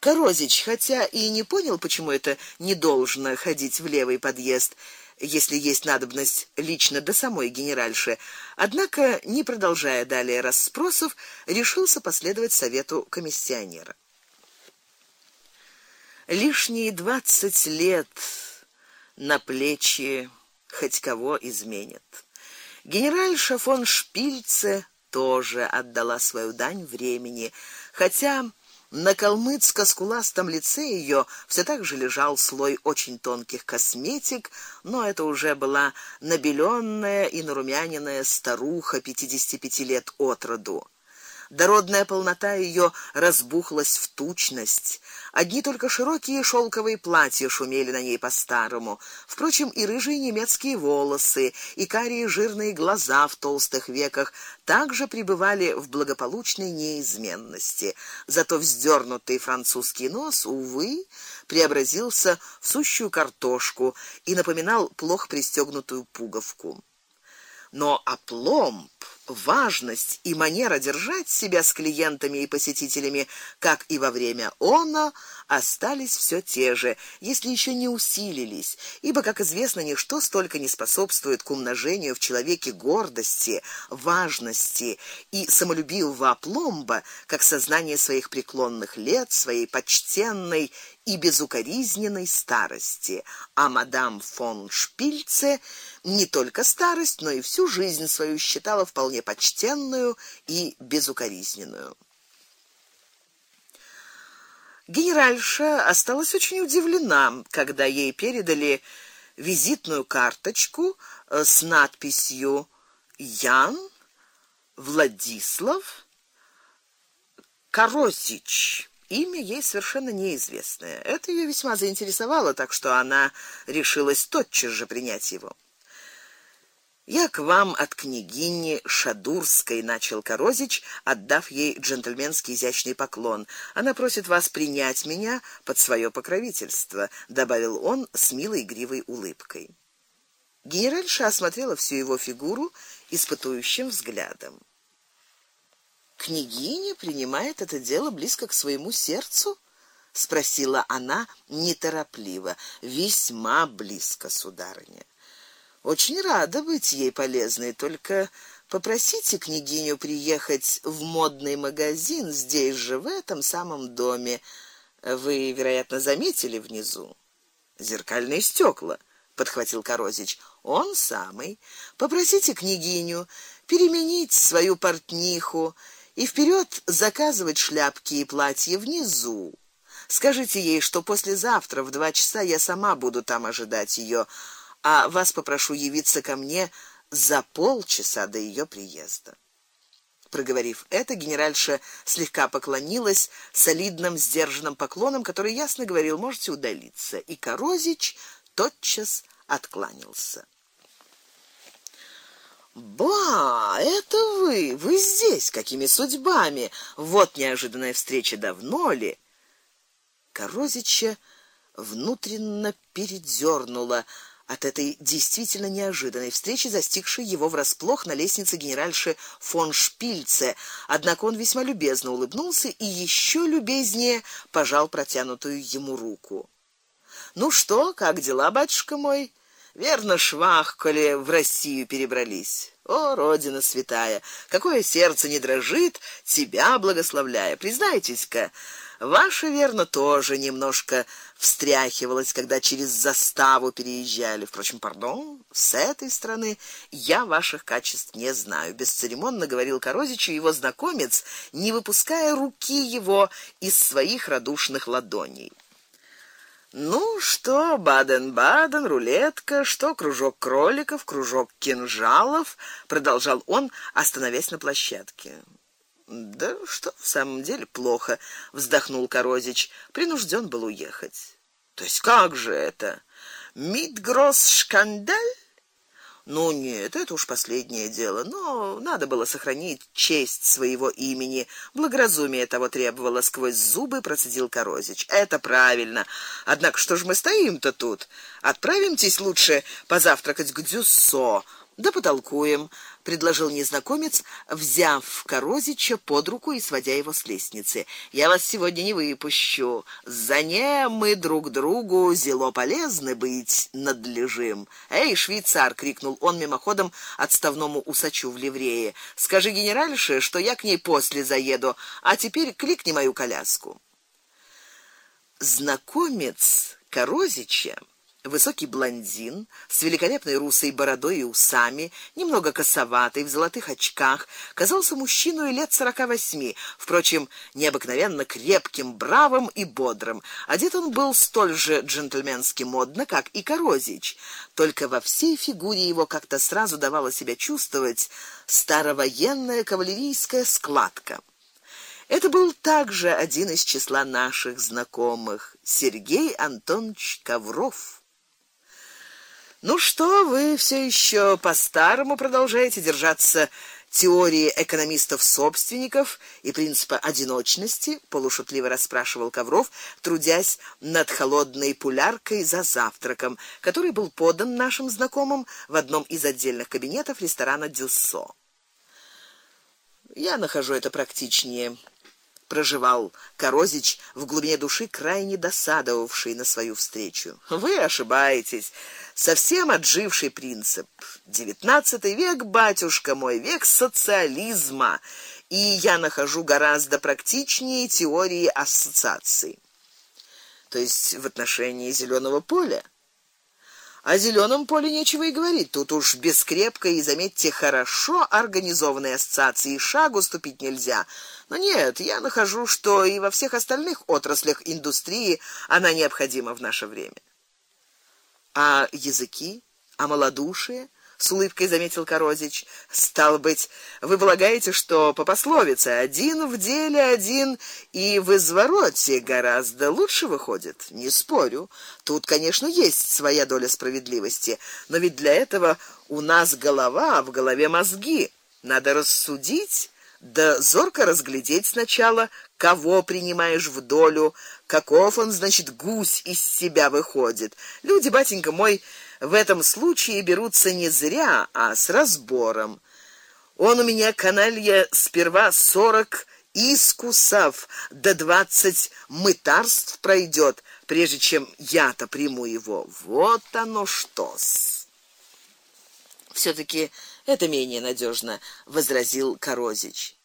Корозич, хотя и не понял, почему это не должно ходить в левый подъезд, если есть надобность лично до самой генеральши. Однако, не продолжая далее расспросов, решился последовать совету комиссионера. Лишние двадцать лет на плечи хоть кого изменят. Генеральша фон Шпильце тоже отдала свою дань времени, хотя на калмыцко-скуластом лице ее все так же лежал слой очень тонких косметик, но это уже была набеленная и нарумяненная старуха 55 лет от роду. Дородная полнота ее разбухлась в тучность. Одни только широкие шелковые платья шумели на ней по-старому. Впрочем, и рыжие немецкие волосы, и карие жирные глаза в толстых веках также пребывали в благополучной неизменности. Зато вздернутый французский нос увы преобразился в сущую картошку и напоминал плохо пристегнутую пуговку. Но опломб важность и манера держать себя с клиентами и посетителями, как и во время она, остались все те же, если еще не усилились, ибо, как известно, ничто столько не способствует к умножению в человеке гордости, важности и самолюбивого опломба, как сознание своих преклонных лет, своей почтенной и безукоризненной старости. А мадам фон Шпильце не только старость, но и всю жизнь свою считала вполне почтенную и безукоризненную. Генеральша осталась очень удивлена, когда ей передали визитную карточку э, с надписью Ян Владислав Коросич. Имя ей совершенно неизвестное. Это ее весьма заинтересовало, так что она решилась тотчас же принять его. Я к вам от княгини Шадурской начал Корозич, отдав ей джентльменский изящный поклон. Она просит вас принять меня под свое покровительство, добавил он с милой игривой улыбкой. Генеральша осмотрела всю его фигуру испытующим взглядом. Княгиня принимает это дело близко к своему сердцу? спросила она неторопливо. Весьма близко, сударыня. Очень рада быть ей полезной, только попросите княгиню приехать в модный магазин здесь же в этом самом доме. Вы, вероятно, заметили внизу зеркальные стекла, подхватил Корозич. Он самый. Попросите княгиню переменить свою портниху и вперед заказывать шляпки и платья внизу. Скажите ей, что послезавтра в два часа я сама буду там ожидать ее, а вас попрошу явиться ко мне за полчаса до ее приезда. Проговорив это, генеральша слегка поклонилась солидным сдержанным поклоном, который ясно говорил: "Можете удалиться". И Корозич тотчас откланялся. Ба, это вы, вы здесь, какими судьбами? Вот неожиданная встреча давно ли? Корозича внутренно передёрнуло от этой действительно неожиданной встречи, застигшей его врасплох на лестнице генеральши фон Шпильце. Однако он весьма любезно улыбнулся и еще любезнее пожал протянутую ему руку. Ну что, как дела, батюшка мой? Верно, швах, коли в Россию перебрались. О, родина святая, какое сердце не дрожит, тебя благословляя. Признайтесь-ка, ваше верно тоже немножко встряхивалось, когда через заставу переезжали. Впрочем, пардон, с этой стороны я ваших качеств не знаю, бесцеремонно говорил Корозич и его знакомец, не выпуская руки его из своих радушных ладоней. Ну что, Баден-Баден, рулетка, что кружок кроликов, кружок кинжалов, продолжал он, остановясь на площадке. Да что в самом деле плохо, вздохнул Корозич, принужден был уехать. То есть как же это? Мидгросс шкандаль? Ну нет, это уж последнее дело, но надо было сохранить честь своего имени. Благоразумие того требовало, сквозь зубы процедил Корозич. Это правильно. Однако что ж мы стоим-то тут? Отправимтесь лучше позавтракать к Дюссо. Да потолкуем. Предложил незнакомец, взяв Корозича под руку и сводя его с лестницы. Я вас сегодня не выпущу. За не мы друг другу зело полезны быть надлежим. Эй, швейцар, крикнул он мимоходом отставному усачу в ливрее. Скажи генеральше, что я к ней после заеду, а теперь кликни мою коляску. Знакомец Корозича Высокий блондин с великолепной русой бородой и усами, немного косоватый, в золотых очках, казался мужчиной лет сорока восьми, впрочем, необыкновенно крепким, бравым и бодрым. Одет он был столь же джентльменски модно, как и Корозич, только во всей фигуре его как-то сразу давала себя чувствовать старовоенная кавалерийская складка. Это был также один из числа наших знакомых, Сергей Антонович Ковров. Ну что, вы все еще по-старому продолжаете держаться теории экономистов-собственников и принципа одиночности, полушутливо расспрашивал Ковров, трудясь над холодной пуляркой за завтраком, который был подан нашим знакомым в одном из отдельных кабинетов ресторана Дюссо. Я нахожу это практичнее, проживал Корозич в глубине души крайне досадовавший на свою встречу. Вы ошибаетесь. Совсем отживший принцип. Девятнадцатый век, батюшка мой, век социализма. И я нахожу гораздо практичнее теории ассоциаций. То есть в отношении зеленого поля о зеленом поле нечего и говорить. Тут уж без крепкой и заметьте хорошо организованной ассоциации шагу ступить нельзя. Но нет, я нахожу, что и во всех остальных отраслях индустрии она необходима в наше время. А языки, а малодушие — с улыбкой заметил Корозич. Стал быть, вы полагаете, что по пословице один в деле, один и в извороте гораздо лучше выходит? Не спорю. Тут, конечно, есть своя доля справедливости, но ведь для этого у нас голова, а в голове мозги. Надо рассудить, да зорко разглядеть сначала, кого принимаешь в долю, каков он, значит, гусь из себя выходит. Люди, батенька мой, в этом случае берутся не зря, а с разбором. Он у меня каналья сперва сорок искусов до двадцать мытарств пройдет, прежде чем я-то приму его. Вот оно что-с. все таки это менее надежно, возразил Корозич.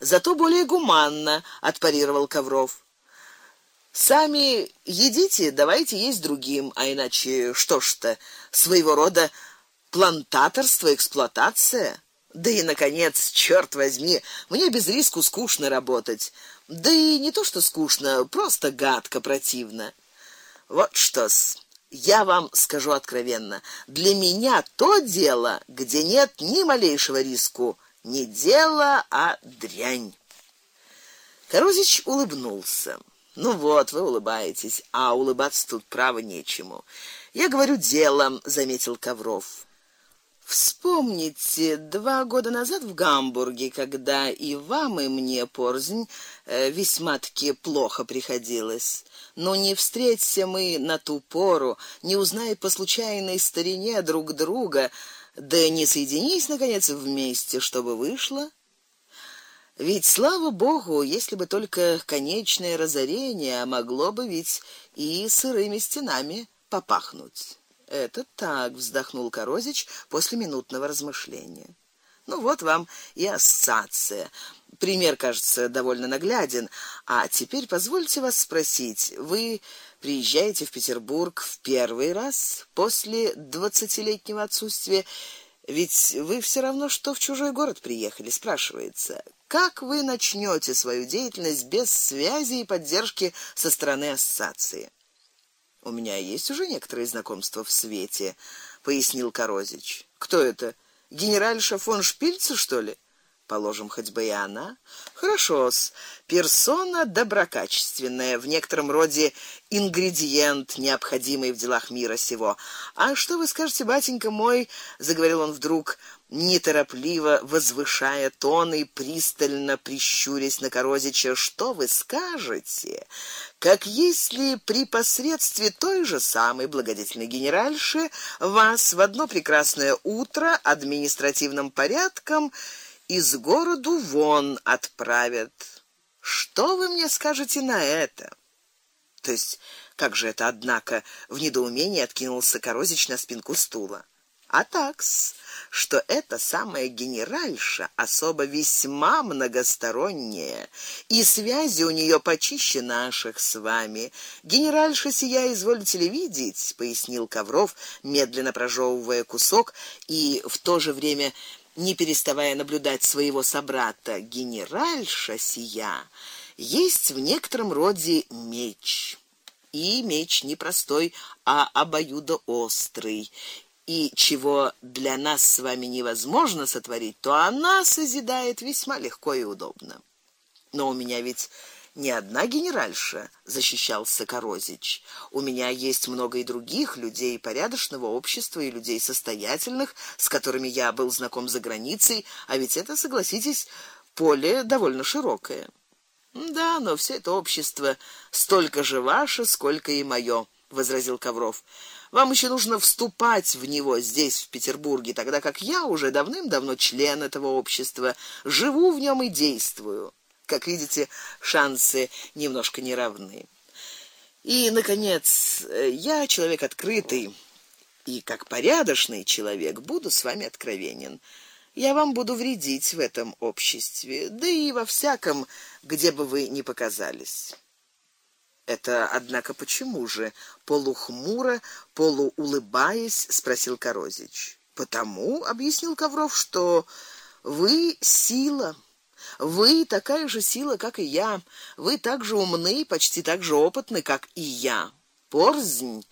Зато более гуманно, отпарировал Ковров. Сами едите, давайте есть другим, а иначе что ж-то, своего рода плантаторство, эксплуатация. Да и наконец, черт возьми, мне без риску скучно работать. Да и не то, что скучно, просто гадко, противно. Вот что-с. Я вам скажу откровенно, для меня то дело, где нет ни малейшего риску, не дело, а дрянь. Корозич улыбнулся. Ну вот, вы улыбаетесь, а улыбаться тут право нечему. Я говорю делом, заметил Ковров. Вспомните, два года назад в Гамбурге, когда и вам, и мне порзнь э, весьма-таки плохо приходилось. Но не встреться мы на ту пору, не узная по случайной старине друг друга, да не соединись наконец вместе, чтобы вышло ведь слава богу, если бы только конечное разорение, могло бы ведь и сырыми стенами попахнуть. Это так, вздохнул Корозич после минутного размышления. Ну вот вам и ассоциация. Пример, кажется, довольно нагляден. А теперь позвольте вас спросить: вы приезжаете в Петербург в первый раз после двадцатилетнего отсутствия? Ведь вы все равно что в чужой город приехали, спрашивается. Как вы начнете свою деятельность без связи и поддержки со стороны ассоциации? У меня есть уже некоторые знакомства в свете, пояснил Корозич. Кто это? Генеральша фон Шпильце, что ли? Положим, хоть бы и она. Хорошо-с. Персона доброкачественная, в некотором роде ингредиент, необходимый в делах мира сего. А что вы скажете, батенька мой, заговорил он вдруг, неторопливо возвышая тон и пристально прищурясь на Корозича, что вы скажете? Как если при посредстве той же самой благодетельной генеральши вас в одно прекрасное утро административным порядком из городу вон отправят. Что вы мне скажете на это? То есть, как же это, однако, в недоумении откинулся Корозич на спинку стула. А такс, что эта самая генеральша особо весьма многосторонняя, и связи у нее почище наших с вами. Генеральша сия изволите ли видеть, пояснил Ковров, медленно прожевывая кусок и в то же время не переставая наблюдать своего собрата, генеральша сия есть в некотором роде меч. И меч не простой, а обоюдоострый. И чего для нас с вами невозможно сотворить, то она созидает весьма легко и удобно. Но у меня ведь не одна генеральша, защищался Корозич. У меня есть много и других людей порядочного общества и людей состоятельных, с которыми я был знаком за границей, а ведь это, согласитесь, поле довольно широкое. Да, но все это общество столько же ваше, сколько и моё, возразил Ковров. Вам еще нужно вступать в него здесь в Петербурге, тогда как я уже давным-давно член этого общества, живу в нем и действую. Как видите, шансы немножко неравны. И наконец, я человек открытый, и как порядочный человек буду с вами откровенен. Я вам буду вредить в этом обществе, да и во всяком, где бы вы ни показались. Это однако почему же? полухмуро, полуулыбаясь, спросил Корозич. Потому, объяснил Ковров, что вы сила вы такая же сила, как и я. Вы так же умны, почти так же опытны, как и я. Порзнь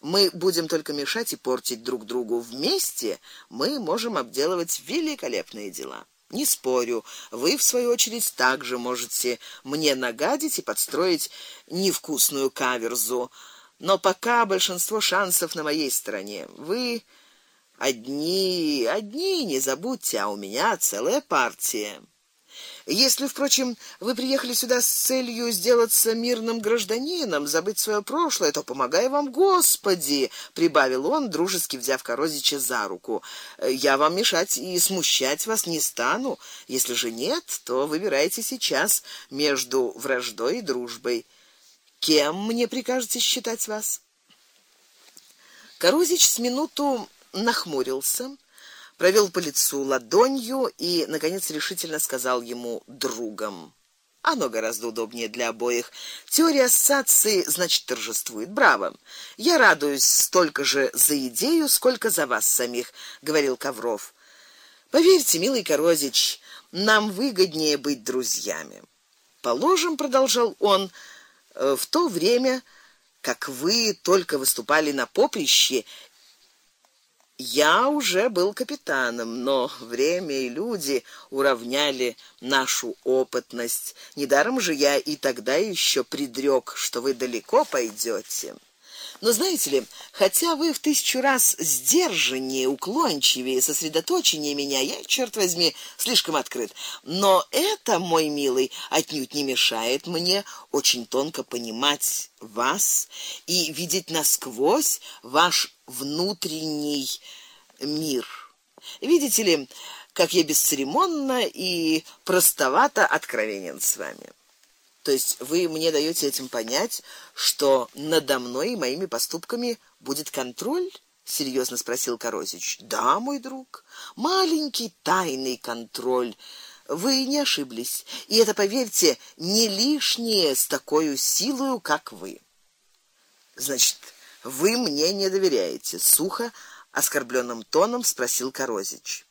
мы будем только мешать и портить друг другу. Вместе мы можем обделывать великолепные дела. Не спорю, вы в свою очередь также можете мне нагадить и подстроить невкусную каверзу, но пока большинство шансов на моей стороне. Вы одни, одни, не забудьте, а у меня целая партия. Если, впрочем, вы приехали сюда с целью сделаться мирным гражданином, забыть свое прошлое, то помогай вам, Господи, прибавил он, дружески взяв Корозича за руку. Я вам мешать и смущать вас не стану. Если же нет, то выбирайте сейчас между враждой и дружбой. Кем мне прикажете считать вас? Корозич с минуту нахмурился провел по лицу ладонью и наконец решительно сказал ему другом. Оно гораздо удобнее для обоих. Теория ассоциации, значит, торжествует. Браво. Я радуюсь столько же за идею, сколько за вас самих, говорил Ковров. Поверьте, милый Корозич, нам выгоднее быть друзьями. Положим, продолжал он, э, в то время, как вы только выступали на поприще я уже был капитаном, но время и люди уравняли нашу опытность. Недаром же я и тогда еще предрек, что вы далеко пойдете. Но знаете ли, хотя вы в тысячу раз сдержаннее, уклончивее, сосредоточеннее меня, я, черт возьми, слишком открыт. Но это, мой милый, отнюдь не мешает мне очень тонко понимать вас и видеть насквозь ваш внутренний мир. Видите ли, как я бесцеремонно и простовато откровенен с вами. То есть вы мне даёте этим понять, что надо мной и моими поступками будет контроль? серьезно спросил Корозич. Да, мой друг, маленький тайный контроль. Вы не ошиблись. И это, поверьте, не лишнее с такой силой, как вы. Значит, вы мне не доверяете, сухо, оскорбленным тоном спросил Корозич.